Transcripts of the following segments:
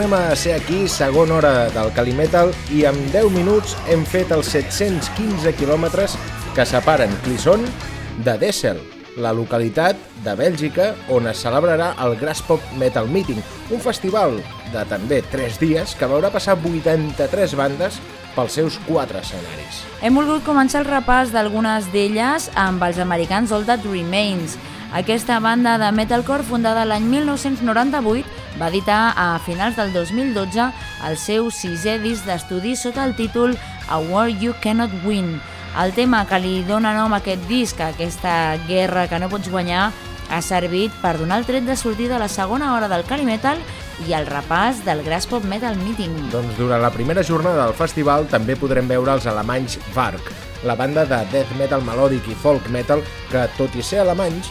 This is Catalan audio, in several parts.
Tornem a ser aquí, segona hora del Calimetal, i en 10 minuts hem fet els 715 quilòmetres que separen Clisson de Dessel, la localitat de Bèlgica on es celebrarà el Graspop Metal Meeting, un festival de també 3 dies que veurà passar 83 bandes pels seus quatre escenaris. Hem volgut començar el repàs d'algunes d'elles amb els americans All That Remains, aquesta banda de metalcore, fundada l'any 1998, va editar a finals del 2012 el seu sisè disc d'estudi sota el títol A War You Cannot Win. El tema que li dona nom a aquest disc, a aquesta guerra que no pots guanyar, ha servit per donar el tret de sortida a la segona hora del Calimetal i el repàs del Graspop Metal Meeting. Doncs durant la primera jornada del festival també podrem veure els alemanys Vark, la banda de death metal melòdic i folk metal que, tot i ser alemanys,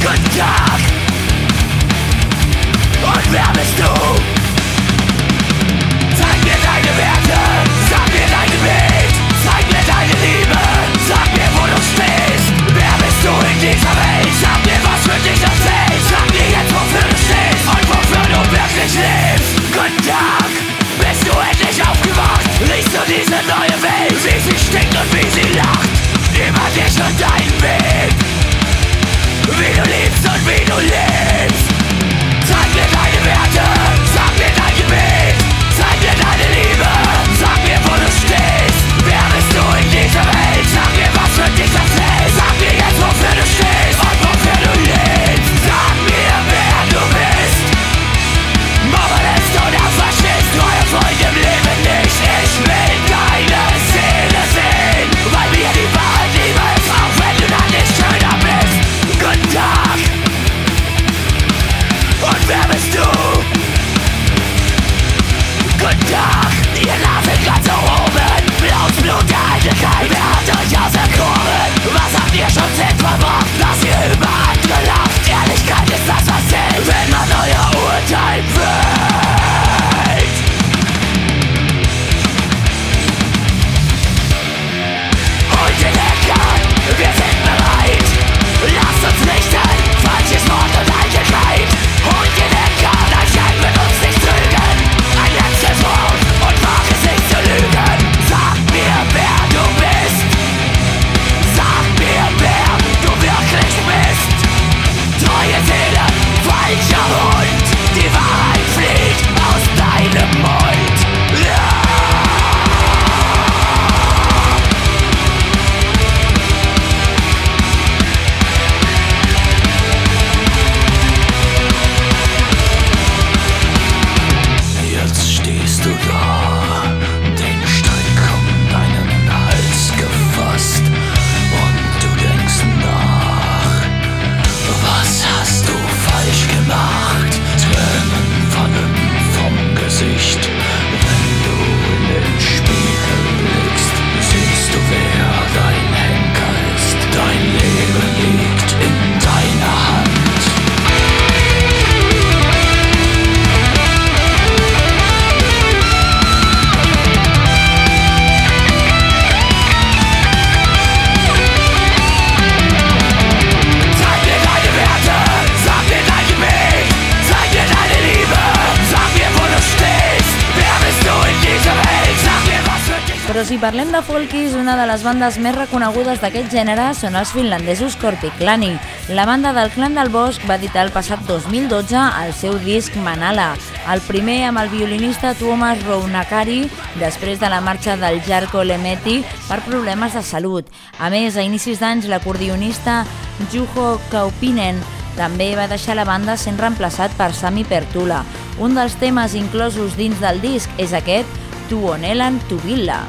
guten Tag Und wer bist du? Zeig mir deine Werte, sag mir deinen Weg Zeig mir deine Liebe, sag mir wo du stehst Wer bist du in dieser Welt? Sag mir was für dich das ist Sag mir jetzt wofür du stehst und wofür du wirklich lebst Guten Tag, bist du endlich aufgewacht? Riechst du diese neue Welt, wie sie stinkt und wie sie lacht? Über dich und deinen Weg wie du liebst und wie du lebst. Les bandes més reconegudes d'aquest gènere són els finlandesos Korpiklani. La banda del Clan del Bosc va editar el passat 2012 el seu disc Manala, el primer amb el violinista Tuomas Rounakari després de la marxa del Jarko Lemeti per problemes de salut. A més, a inicis d'anys, l'acordionista Juho Kaupinen també va deixar la banda sent reemplaçat per Sami Pertula. Un dels temes inclosos dins del disc és aquest, Tuonelan Tuvilla.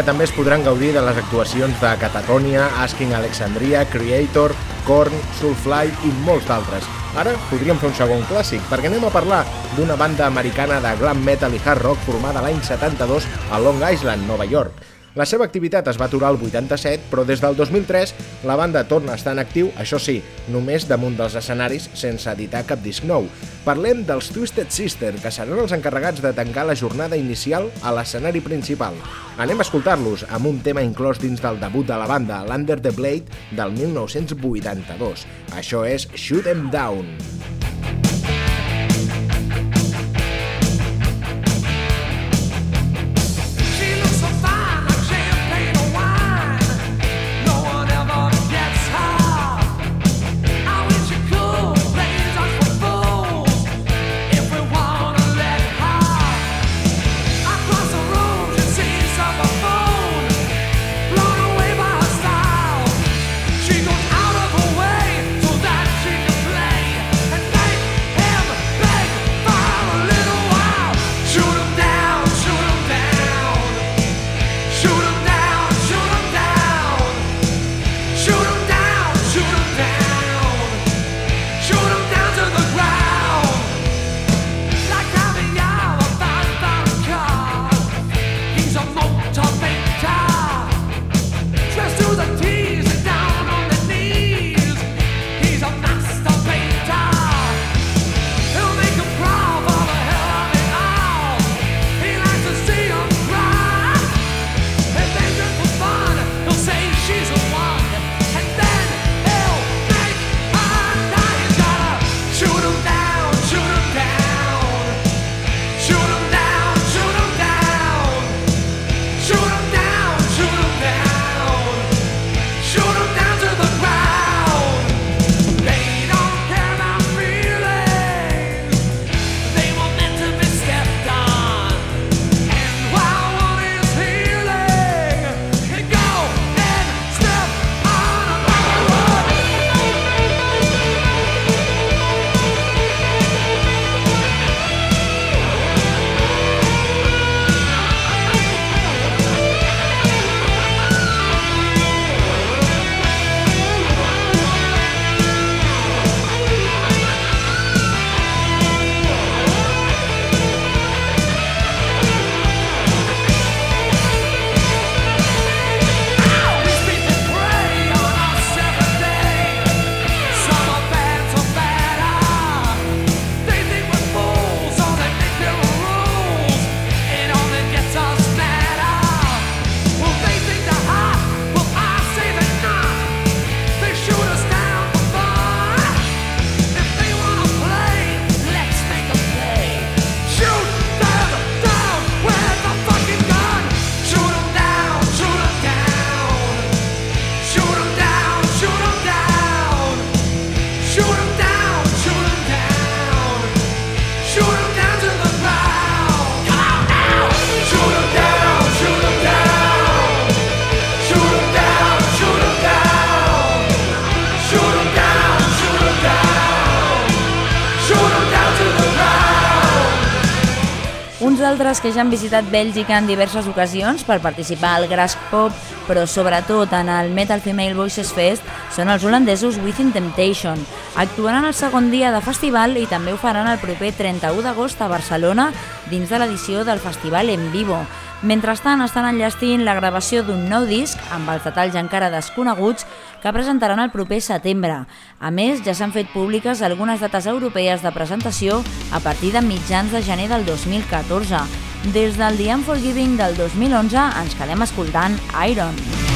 Dia també es podran gaudir de les actuacions de Catatonia, Asking Alexandria, Creator, Korn, Soulfly i molts d'altres. Ara podríem fer un segon clàssic, perquè anem a parlar d'una banda americana de glam metal i hard rock formada l'any 72 a Long Island, Nova York. La seva activitat es va aturar al 87, però des del 2003 la banda torna a estar en actiu, això sí, només damunt dels escenaris sense editar cap disc nou. Parlem dels Twisted Sister, que seran els encarregats de tancar la jornada inicial a l'escenari principal. Anem a escoltar-los amb un tema inclòs dins del debut de la banda, l'Under the Blade, del 1982. Això és Shoot 'em Down. Altres que ja han visitat Bèlgica en diverses ocasions per participar al Grass Pop, però sobretot en el Metal Female Voices Fest, són els holandesos Within Temptation. Actuaran el segon dia de festival i també ho faran el proper 31 d'agost a Barcelona dins de l'edició del festival en vivo. Mentrestant estan enllestint la gravació d'un nou disc amb els detalls encara desconeguts que presentaran el proper setembre. A més, ja s'han fet públiques algunes dates europees de presentació a partir de mitjans de gener del 2014. Des del The Unforgiving del 2011 ens quedem escoltant Iron. Uns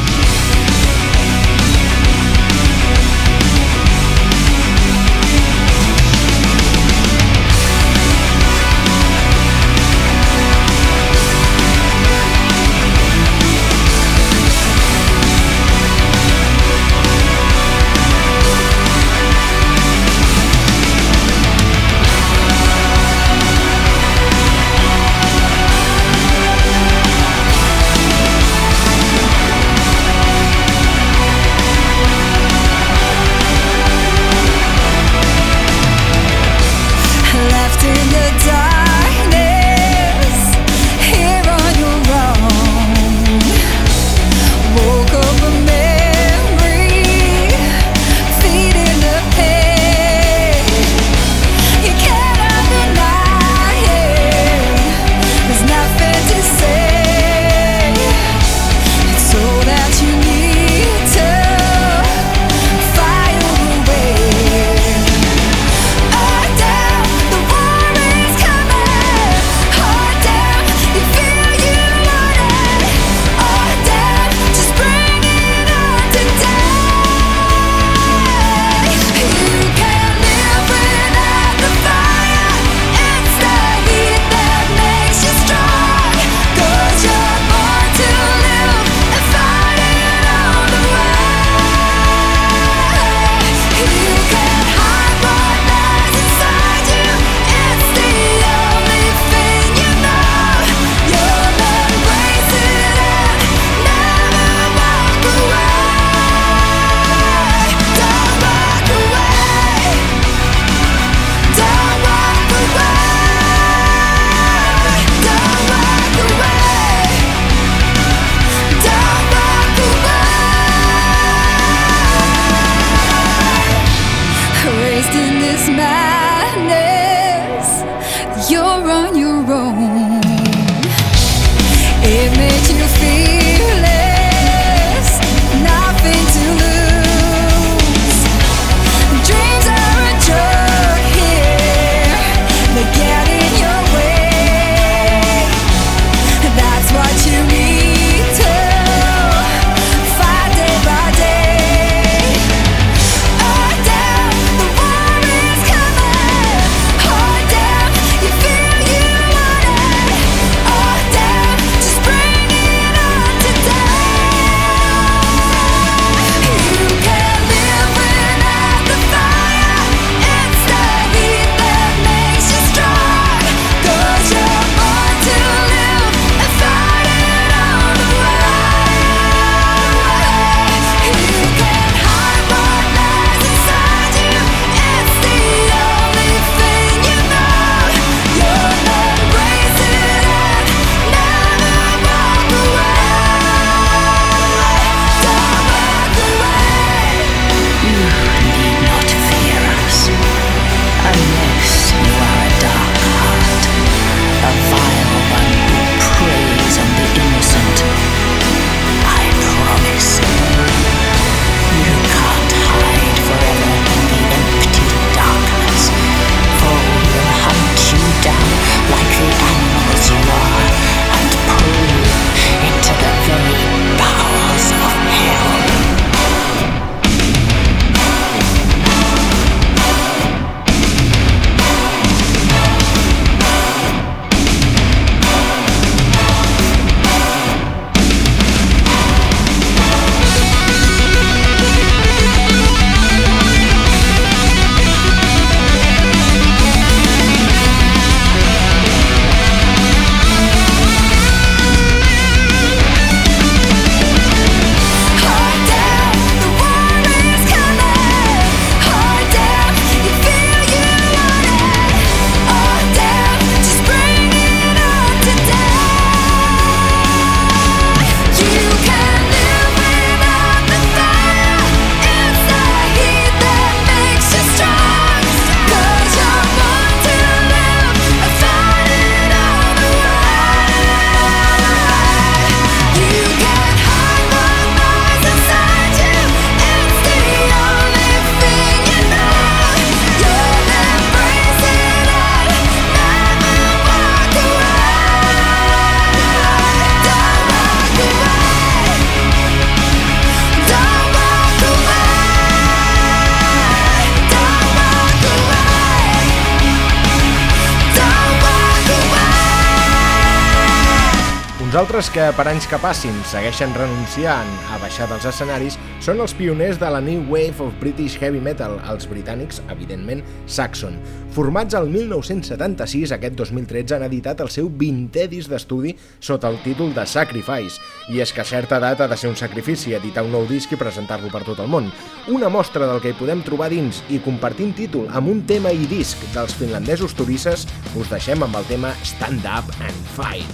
que, per anys que passin, segueixen renunciant baixar dels escenaris són els pioners de la New Wave of British Heavy Metal, els britànics, evidentment, Saxon. Formats al 1976, aquest 2013 han editat el seu 20è disc d'estudi sota el títol de Sacrifice, i és que a certa data ha de ser un sacrifici editar un nou disc i presentar-lo per tot el món. Una mostra del que hi podem trobar dins i compartint títol amb un tema i disc dels finlandesos turisses, us deixem amb el tema Stand Up and Fight.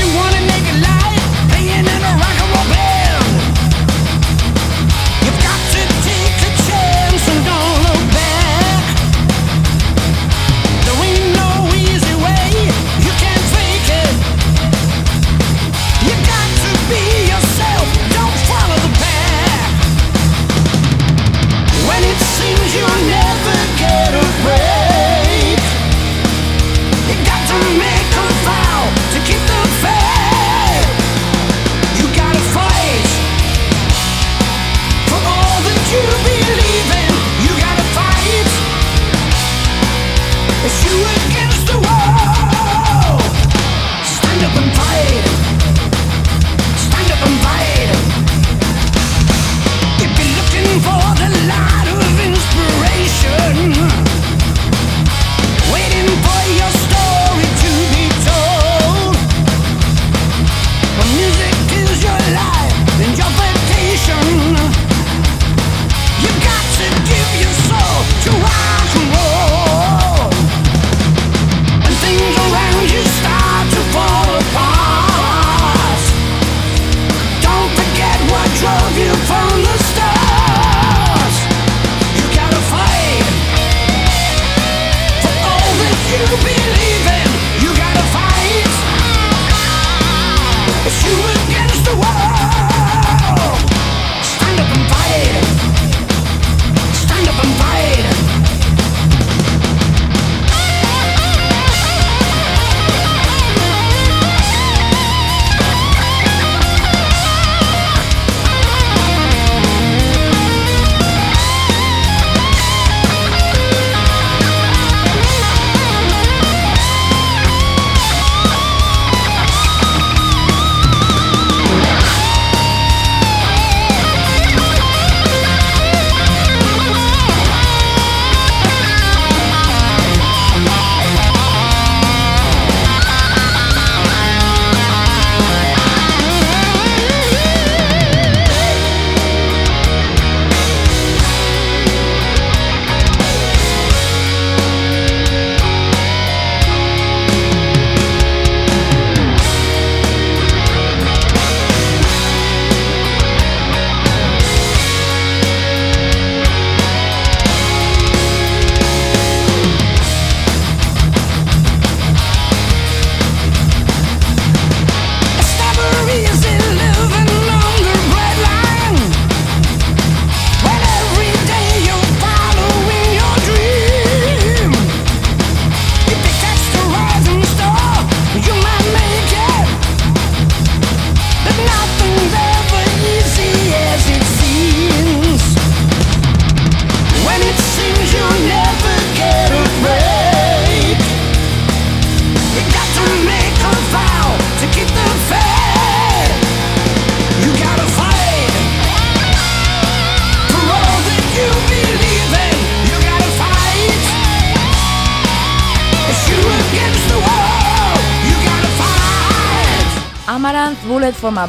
you wanna make a life playing in a rock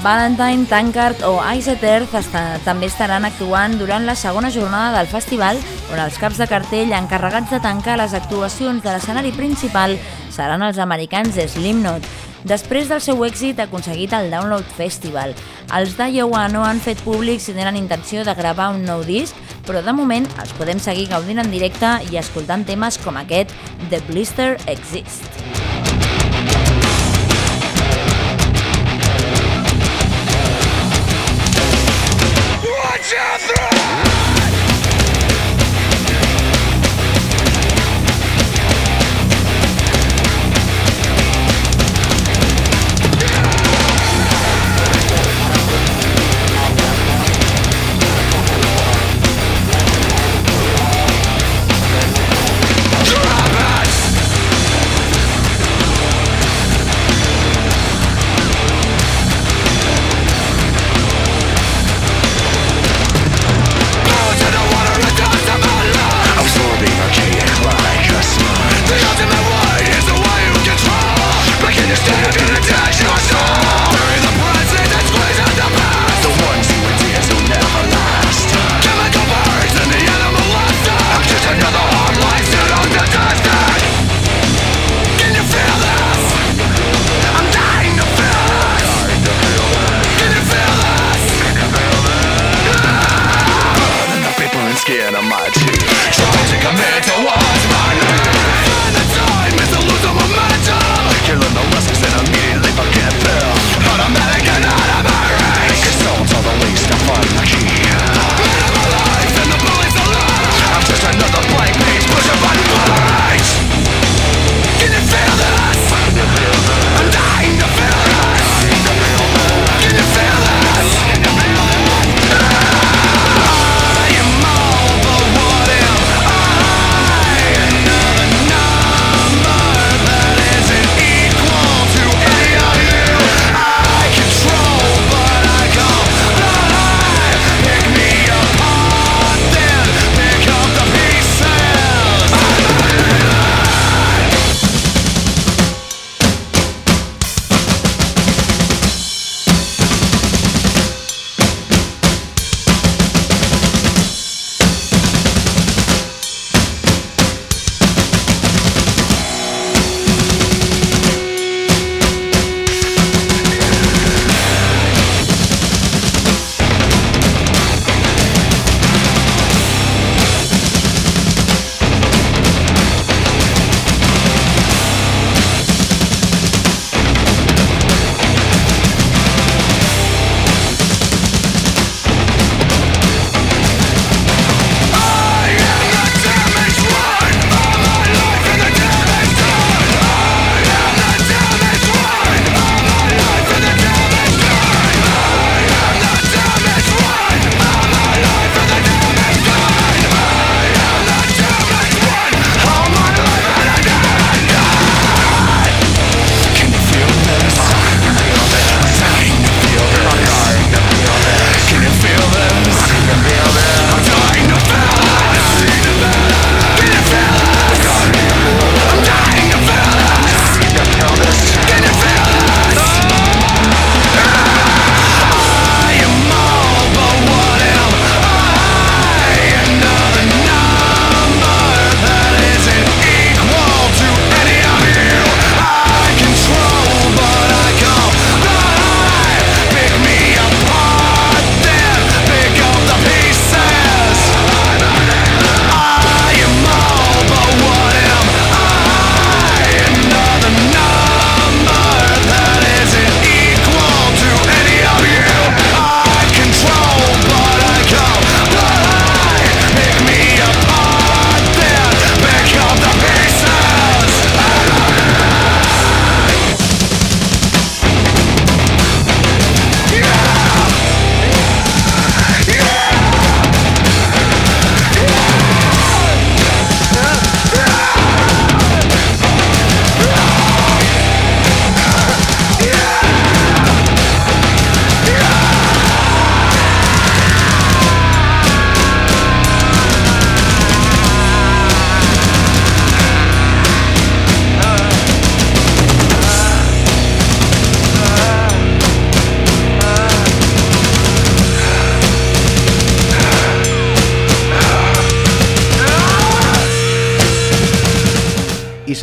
Valentine, Tankard o Ice Earth està, també estaran actuant durant la segona jornada del festival, on els caps de cartell encarregats de tancar les actuacions de l'escenari principal seran els americans Slimknot. Després del seu èxit aconseguit al Download Festival, els d'Iowa no han fet públic si tenen intenció de gravar un nou disc, però de moment els podem seguir gaudint en directe i escoltant temes com aquest The Blister Exist. your.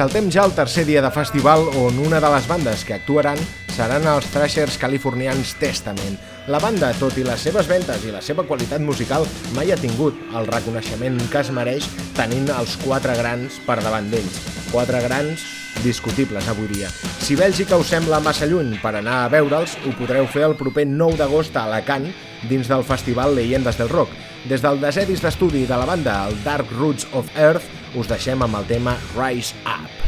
Saltem ja al tercer dia de festival on una de les bandes que actuaran seran els thrashers californians Testament. La banda, tot i les seves ventes i la seva qualitat musical, mai ha tingut el reconeixement que es mereix tenint els quatre grans per davant d'ells. Quatre grans discutibles avui dia. Si Bèlgica us sembla massa lluny per anar a veure'ls, ho podreu fer el proper 9 d'agost a Alacant, dins del festival Leyendes del Rock. Des del desè d'estudi de la banda, el Dark Roots of Earth, us deixem amb el tema Rise Up.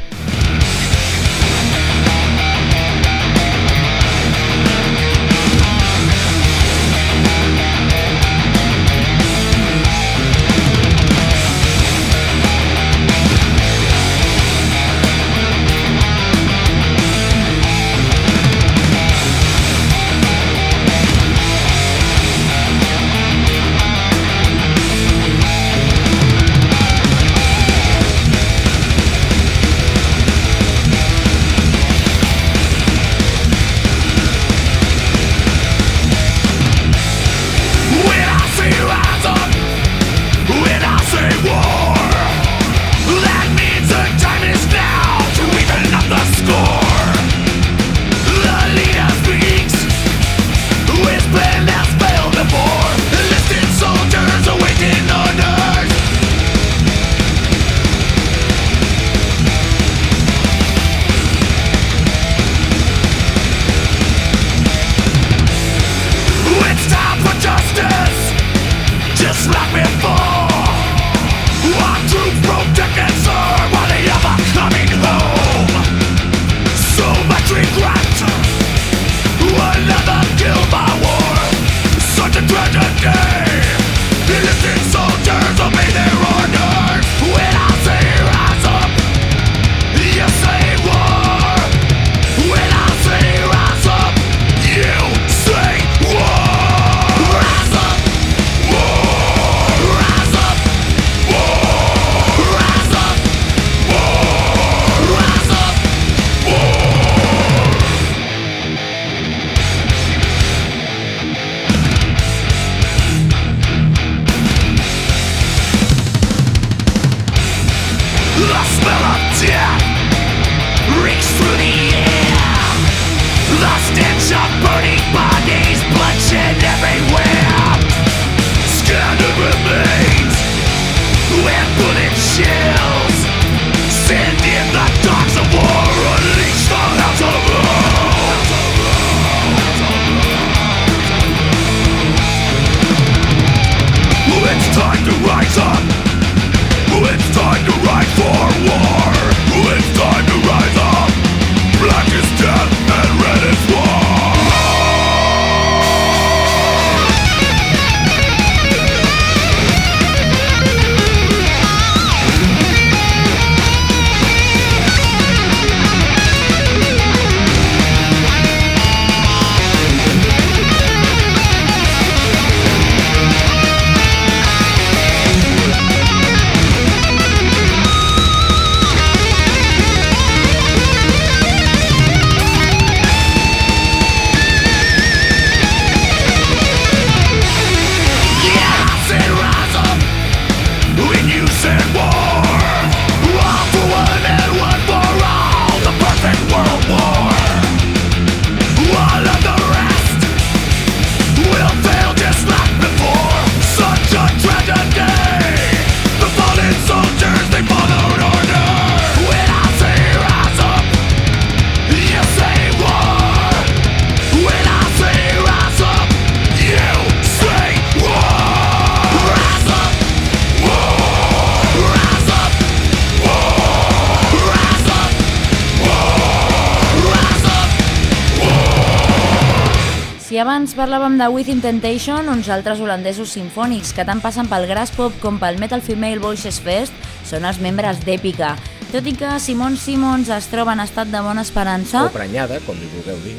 Abans parlàvem de Within Temptation, uns altres holandesos sinfònics que tant passen pel Grass Pop com pel Metal Female Voices Fest són els membres d'Èpica. Tot i que Simon Simons es troba en estat de bona esperança... O prenyada, com li vulgueu dir.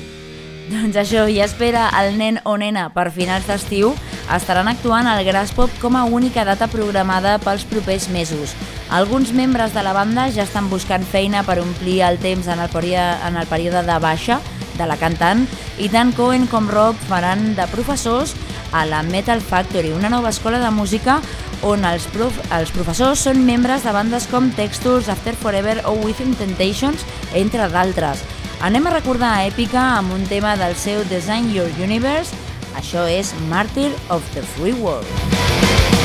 Doncs això, i espera el nen o nena per finals d'estiu, estaran actuant al Grass Pop com a única data programada pels propers mesos. Alguns membres de la banda ja estan buscant feina per omplir el temps en el període, en el període de baixa, de la cantant, i tant Cohen com Rob faran de professors a la Metal Factory, una nova escola de música on els, prof els professors són membres de bandes com Textures, After Forever o Within Temptations, entre d'altres. Anem a recordar a Èpica amb un tema del seu Design Your Universe, això és Martyr of the Free World.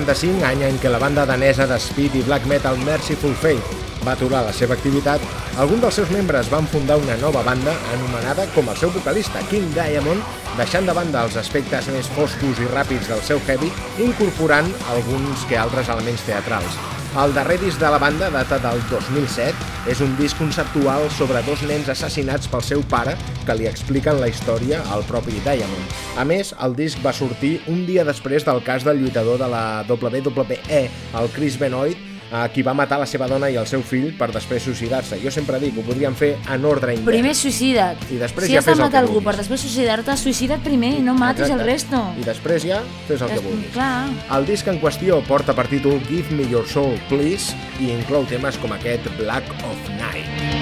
1985, any en què la banda danesa de speed i black metal Merciful Fate va aturar la seva activitat, alguns dels seus membres van fundar una nova banda anomenada com el seu vocalista, King Diamond, deixant de banda els aspectes més foscos i ràpids del seu heavy, incorporant alguns que altres elements teatrals. El darrer disc de la banda data del 2007. És un disc conceptual sobre dos nens assassinats pel seu pare que li expliquen la història al propi Diamond. A més, el disc va sortir un dia després del cas del lluitador de la WWE, el Chris Benoit, a qui va matar la seva dona i el seu fill per després suïcidar-se. Jo sempre dic, ho podríem fer en ordre invers. Primer suïcida't. I després si ja fes el que algú per després suïcidar-te, suïcida't primer i no matis Exacte. el resto. I després ja fes el que vulguis. Clar. El disc en qüestió porta per títol Give Me Your Soul, Please i inclou temes com aquest Black of Night.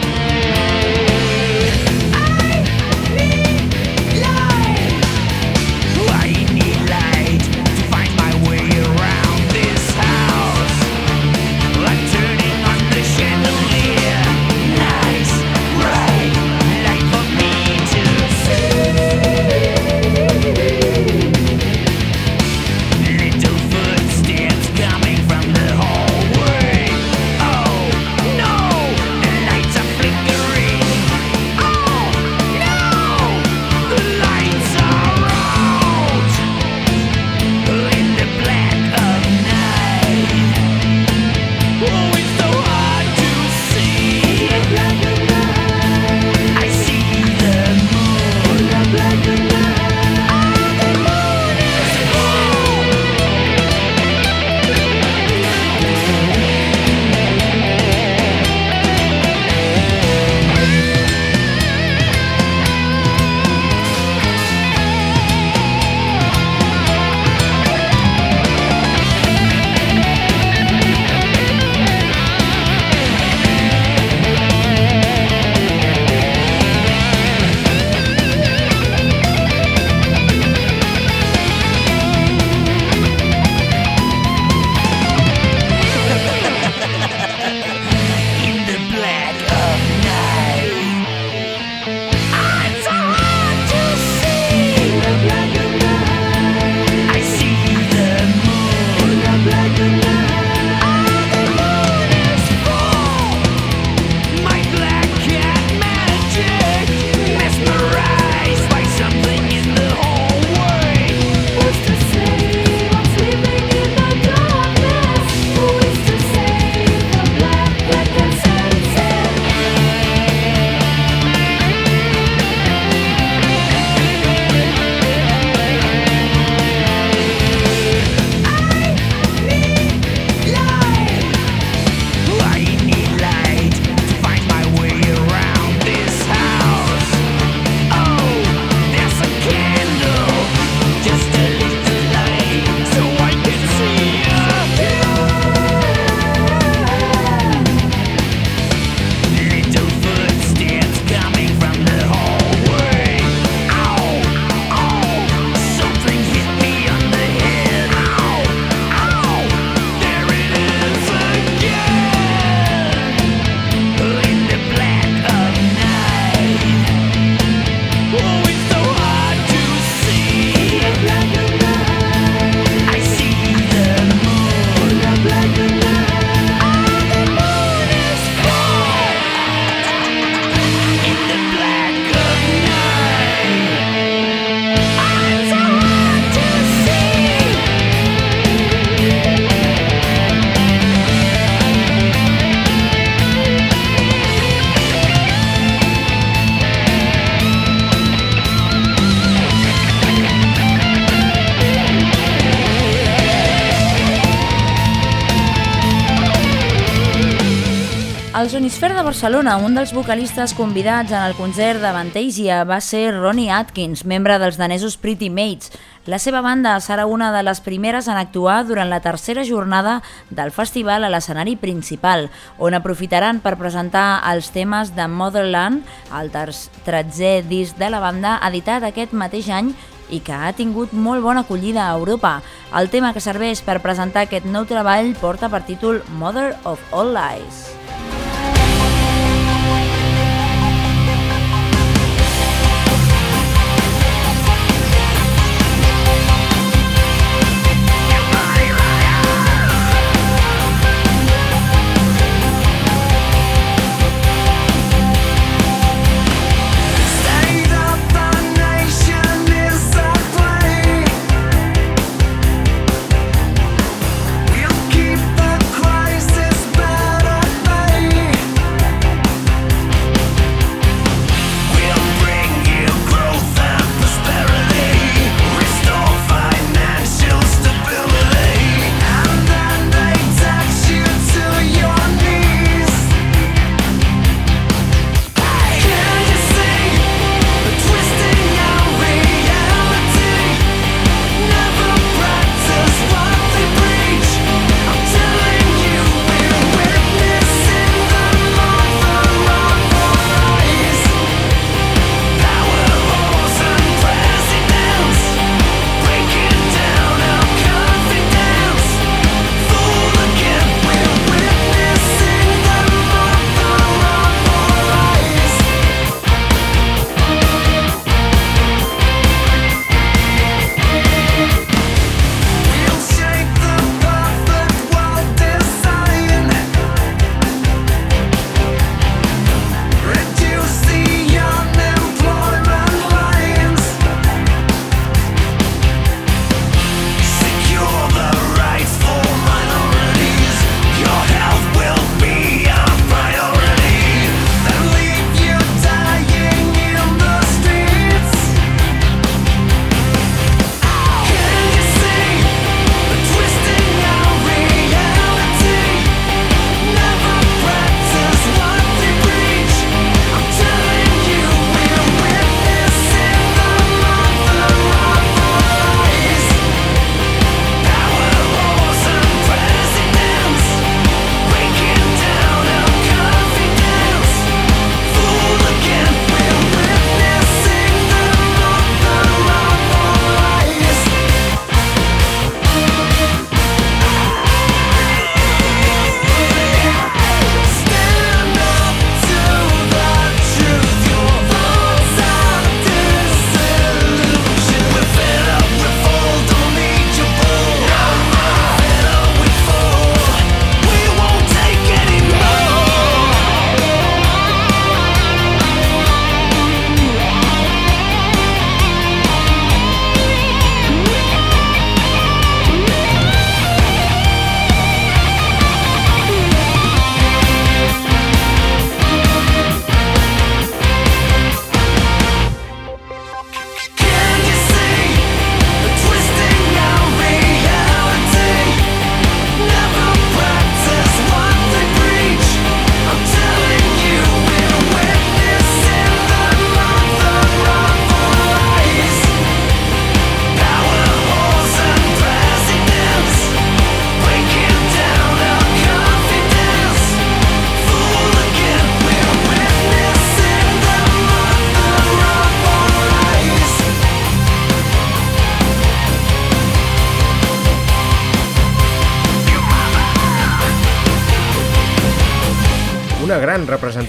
Barcelona, un dels vocalistes convidats en el concert de Fantasia va ser Ronnie Atkins, membre dels danesos Pretty Mates. La seva banda serà una de les primeres en actuar durant la tercera jornada del festival a l'escenari principal, on aprofitaran per presentar els temes de Motherland, el tretzè disc de la banda editat aquest mateix any i que ha tingut molt bona acollida a Europa. El tema que serveix per presentar aquest nou treball porta per títol Mother of All Lies.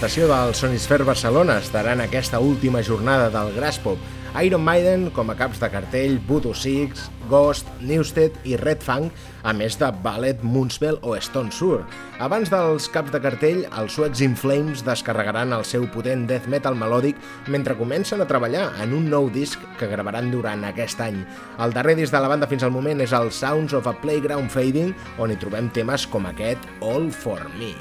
Representació del Sonisphere Barcelona estarà en aquesta última jornada del Graspop. Iron Maiden com a caps de cartell, Voodoo Six, Ghost, Newsted i Red Fang, a més de Ballet, Moonspell o Stone Sour. Abans dels caps de cartell, els suecs In Flames descarregaran el seu potent death metal melòdic mentre comencen a treballar en un nou disc que gravaran durant aquest any. El darrer disc de la banda fins al moment és el Sounds of a Playground Fading, on hi trobem temes com aquest All For Me.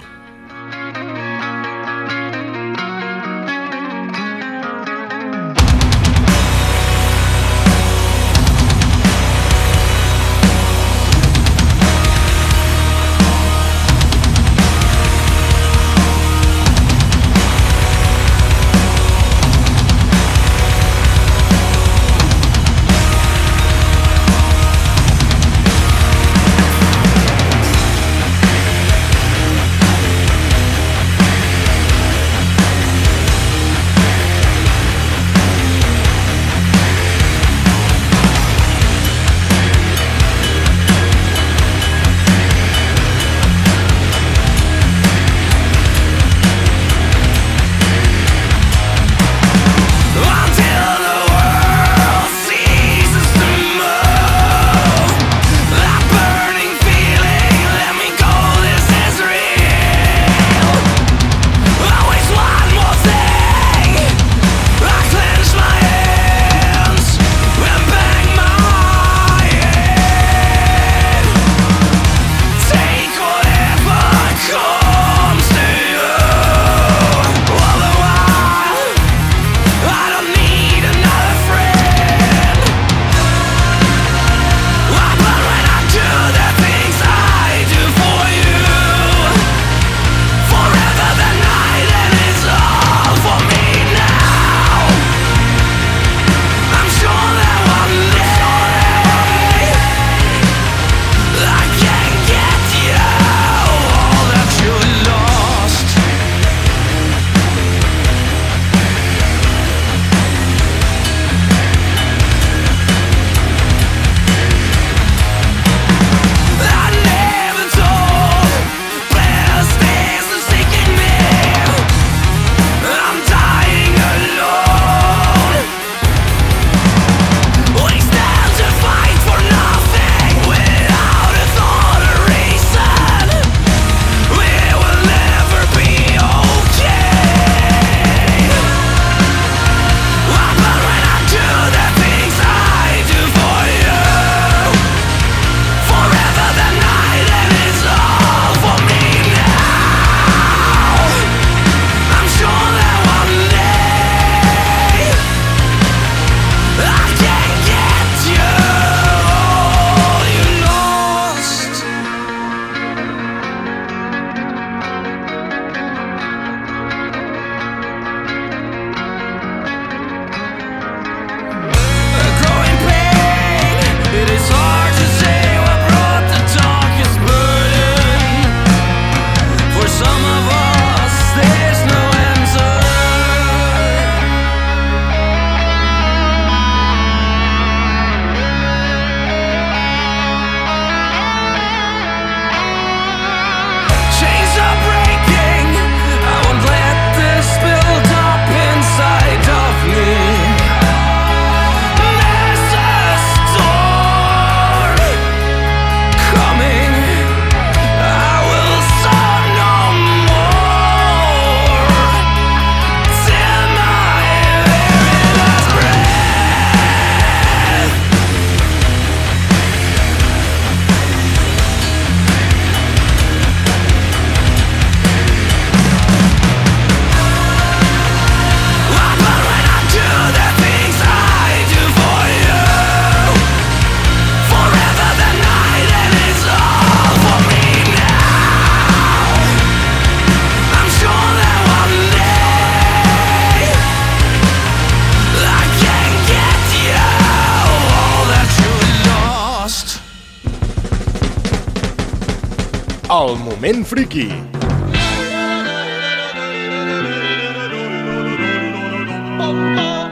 Moment friki.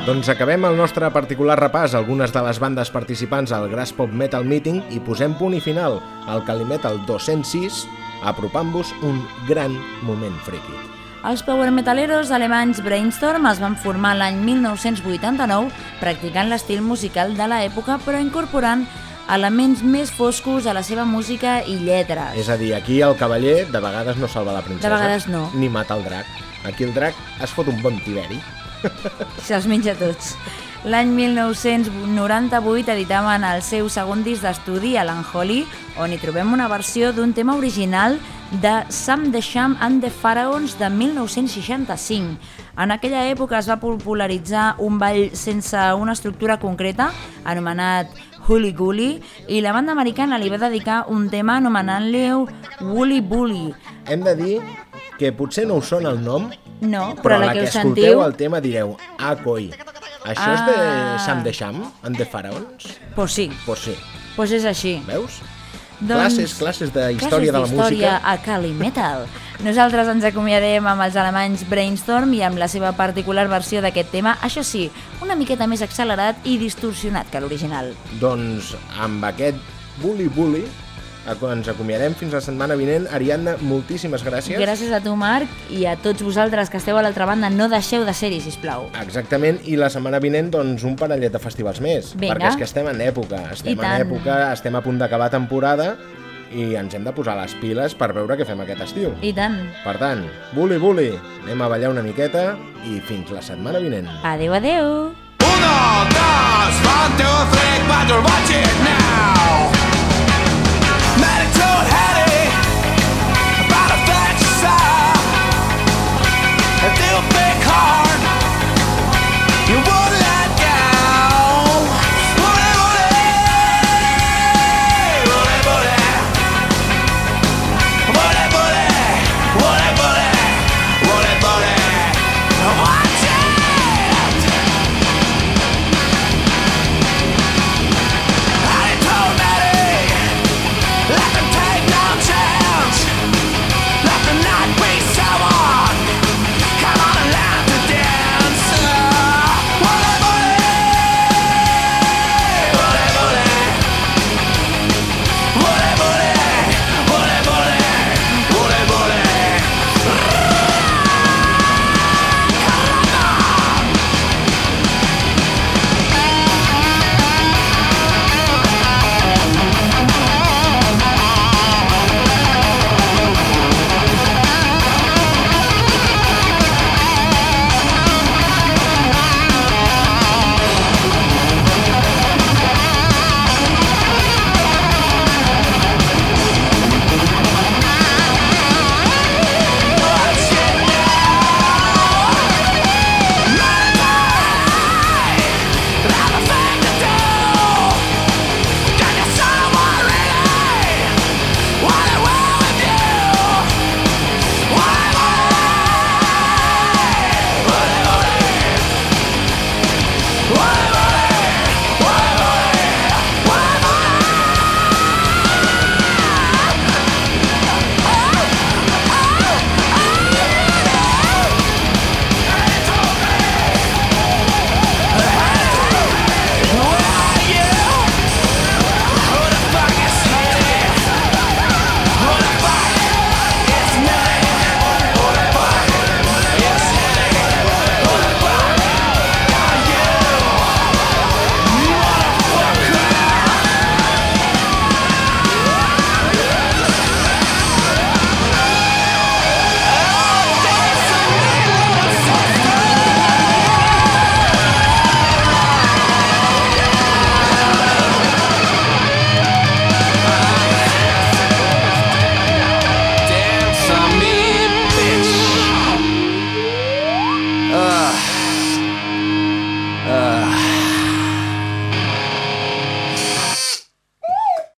Doncs acabem el nostre particular repàs algunes de les bandes participants al Grass Pop Metal Meeting i posem punt i final al Calimetal 206 apropant-vos un gran moment friki. Els power metaleros alemanys Brainstorm es van formar l'any 1989 practicant l'estil musical de l'època però incorporant elements més foscos a la seva música i lletres. És a dir, aquí el cavaller de vegades no salva la princesa. De vegades no. Ni mata el drac. Aquí el drac es fot un bon tiberi. Se'ls menja tots. L'any 1998 editaven el seu segon disc d'estudi, Alan Holly, on hi trobem una versió d'un tema original de Sam the Sham and the Pharaohs de 1965. En aquella època es va popularitzar un ball sense una estructura concreta, anomenat Huli Guli, i la banda americana li va dedicar un tema anomenant-li Woolly Bully. Hem de dir que potser no us sona el nom, No, però, però, la la que, que escolteu sentiu... el tema direu Ah, coi, això és de Ah. Sam de Sham, and the Pharaons? Pues sí, Pues sí, pues és així. veus? Classes, classes de història de la Classes música. a Cali Metal. Nosaltres ens acomiadem amb els alemanys Brainstorm i amb la seva particular versió d'aquest tema, això sí, una miqueta més accelerat i distorsionat que l'original. Doncs amb aquest Bully Bully ens acomiadem fins la setmana vinent. Ariadna, moltíssimes gràcies. Gràcies a tu, Marc, i a tots vosaltres que esteu a l'altra banda, no deixeu de ser-hi, sisplau. Exactament, i la setmana vinent doncs un parellet de festivals més, Vinga. perquè és que estem en època, estem I en tant. època, estem a punt d'acabar temporada i ens hem de posar les piles per veure què fem aquest estiu. I tant. Per tant, bulli bulli, anem a ballar una miqueta i fins la setmana vinent. Adeu, adeu. Uno, dos, one, two, three, but you're watching now. don't have